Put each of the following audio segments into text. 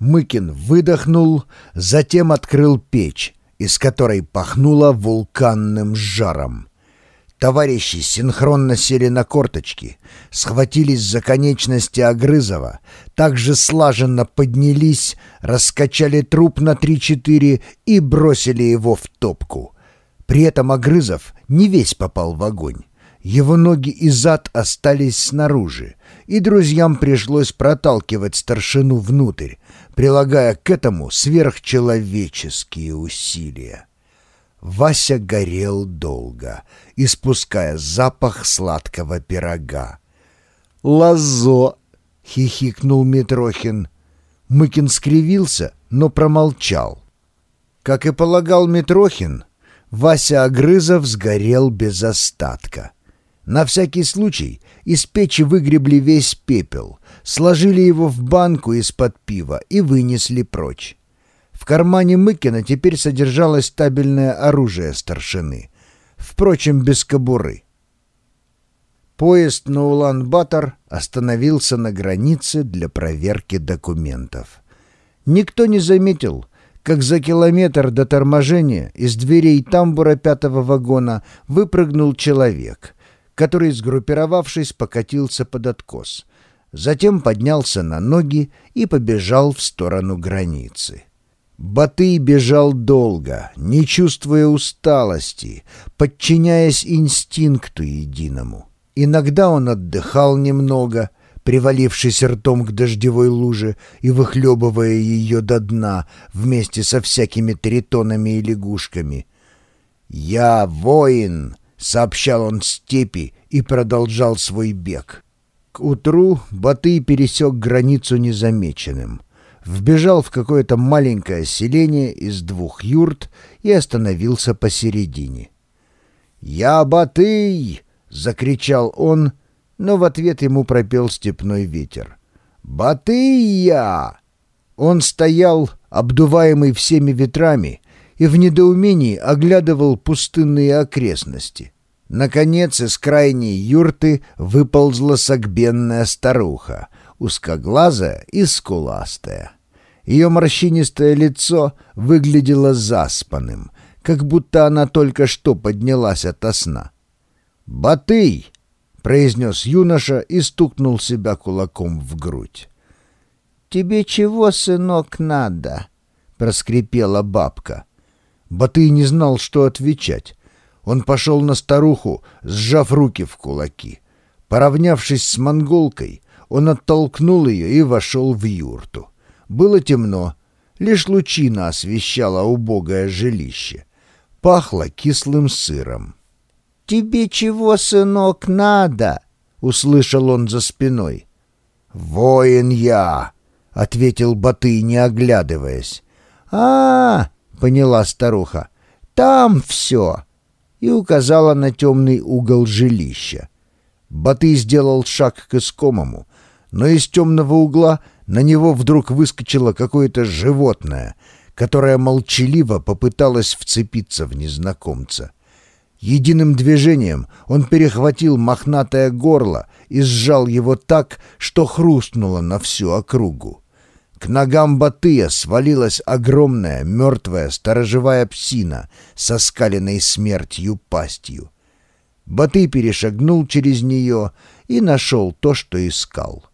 Мыкин выдохнул, затем открыл печь, из которой пахнуло вулканным жаром. Товарищи синхронно сели на корточки, схватились за конечности Огрызова, также слаженно поднялись, раскачали труп на три-четыре и бросили его в топку. При этом Огрызов не весь попал в огонь. Его ноги и зад остались снаружи, и друзьям пришлось проталкивать старшину внутрь, прилагая к этому сверхчеловеческие усилия. Вася горел долго, испуская запах сладкого пирога. «Лазо!» — хихикнул Митрохин. Мыкин скривился, но промолчал. Как и полагал Митрохин, Вася Огрызов сгорел без остатка. На всякий случай из печи выгребли весь пепел, сложили его в банку из-под пива и вынесли прочь. В кармане Мыкина теперь содержалось стабильное оружие старшины, впрочем, без кобуры. Поезд на Улан-Батор остановился на границе для проверки документов. Никто не заметил, как за километр до торможения из дверей тамбура пятого вагона выпрыгнул человек, который, сгруппировавшись, покатился под откос. Затем поднялся на ноги и побежал в сторону границы. Батый бежал долго, не чувствуя усталости, подчиняясь инстинкту единому. Иногда он отдыхал немного, привалившись ртом к дождевой луже и выхлебывая ее до дна вместе со всякими тритонами и лягушками. «Я воин!» — сообщал он степи и продолжал свой бег. К утру Батый пересек границу незамеченным — вбежал в какое-то маленькое селение из двух юрт и остановился посередине. «Я Батый!» — закричал он, но в ответ ему пропел степной ветер. «Батый я!» Он стоял, обдуваемый всеми ветрами, и в недоумении оглядывал пустынные окрестности. Наконец из крайней юрты выползла согбенная старуха, узкоглазая и скуластая. Ее морщинистое лицо выглядело заспанным, как будто она только что поднялась ото сна. «Батый!» — произнес юноша и стукнул себя кулаком в грудь. «Тебе чего, сынок, надо?» — проскрипела бабка. Батый не знал, что отвечать. Он пошел на старуху, сжав руки в кулаки. Поравнявшись с монголкой, он оттолкнул ее и вошел в юрту. Было темно, лишь лучина освещала убогое жилище. Пахло кислым сыром. «Тебе чего, сынок, надо?» — услышал он за спиной. «Воин я!» — ответил Батый, не оглядываясь. а, -а, -а поняла старуха. «Там все!» и указала на темный угол жилища. Батый сделал шаг к искомому, но из темного угла на него вдруг выскочило какое-то животное, которое молчаливо попыталось вцепиться в незнакомца. Единым движением он перехватил мохнатое горло и сжал его так, что хрустнуло на всю округу. К ногам Батыя свалилась огромная мертвая сторожевая псина со скаленной смертью пастью. Батый перешагнул через нее и нашел то, что искал.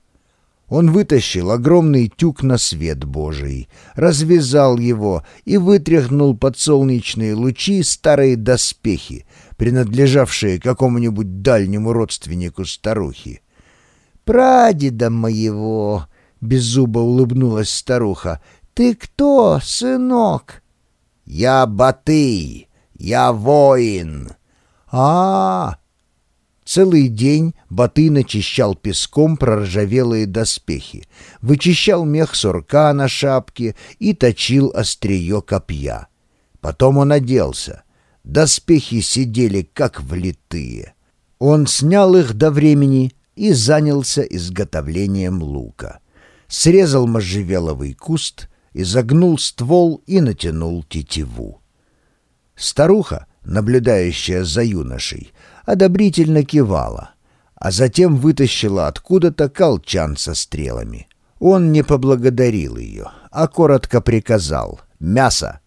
Он вытащил огромный тюк на свет Божий, развязал его и вытряхнул под солнечные лучи старые доспехи, принадлежавшие какому-нибудь дальнему родственнику старухи. «Прадеда моего!» — беззубо улыбнулась старуха. «Ты кто, сынок?» «Я Батый! Я воин!» «А-а-а!» Целый день Баты начищал песком проржавелые доспехи, вычищал мех сурка на шапке и точил острие копья. Потом он оделся. Доспехи сидели как влитые. Он снял их до времени и занялся изготовлением лука. Срезал можжевеловый куст, изогнул ствол и натянул тетиву. Старуха, наблюдающая за юношей, одобрительно кивала, а затем вытащила откуда-то колчан со стрелами. Он не поблагодарил ее, а коротко приказал «Мясо!».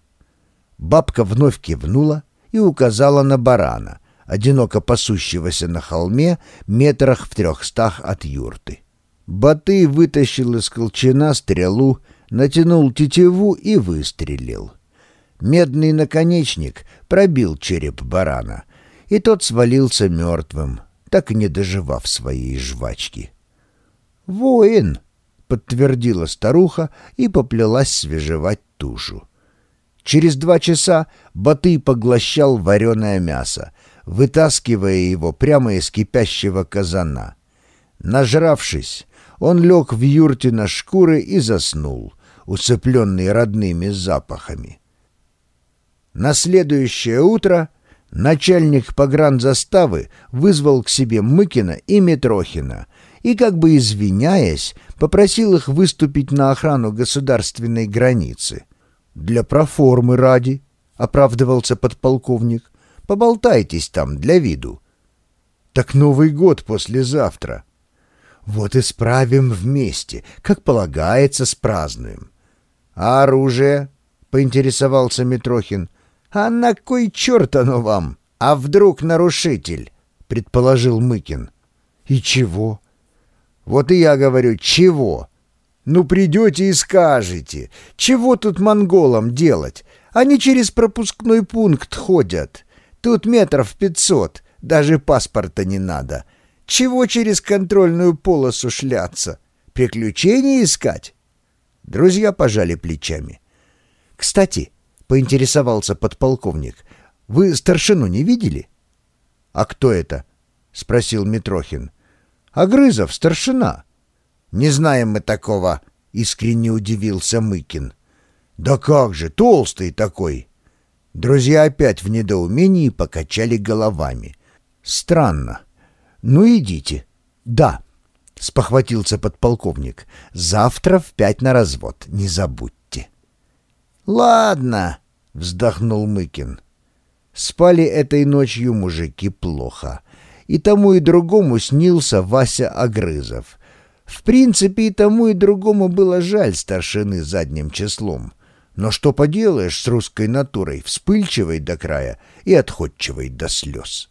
Бабка вновь кивнула и указала на барана, одиноко пасущегося на холме метрах в трехстах от юрты. Батый вытащил из колчана стрелу, натянул тетиву и выстрелил. Медный наконечник пробил череп барана, и тот свалился мертвым, так и не доживав своей жвачки. «Воин!» — подтвердила старуха и поплелась свежевать тушу. Через два часа Батый поглощал вареное мясо, вытаскивая его прямо из кипящего казана. Нажравшись, он лег в юрте на шкуры и заснул, усыпленный родными запахами. На следующее утро начальник погранзаставы вызвал к себе Мыкина и Митрохина и, как бы извиняясь, попросил их выступить на охрану государственной границы. «Для проформы ради», — оправдывался подполковник, — «поболтайтесь там для виду». «Так Новый год послезавтра». «Вот и справим вместе, как полагается, спразднуем». «А оружие?» — поинтересовался Митрохин. «А на кой черт оно вам? А вдруг нарушитель?» — предположил Мыкин. «И чего?» «Вот и я говорю, чего?» «Ну, придете и скажете, чего тут монголам делать? Они через пропускной пункт ходят. Тут метров пятьсот, даже паспорта не надо. Чего через контрольную полосу шляться? Приключения искать?» Друзья пожали плечами. «Кстати», — поинтересовался подполковник, — «вы старшину не видели?» «А кто это?» — спросил Митрохин. «Агрызов, старшина». «Не знаем мы такого», — искренне удивился Мыкин. «Да как же, толстый такой!» Друзья опять в недоумении покачали головами. «Странно. Ну, идите». «Да», — спохватился подполковник. «Завтра в пять на развод, не забудьте». «Ладно», — вздохнул Мыкин. Спали этой ночью мужики плохо. И тому и другому снился Вася Огрызов. В принципе, и тому и другому было жаль старшины задним числом. Но что поделаешь с русской натурой, вспыльчивой до края и отходчивой до слез.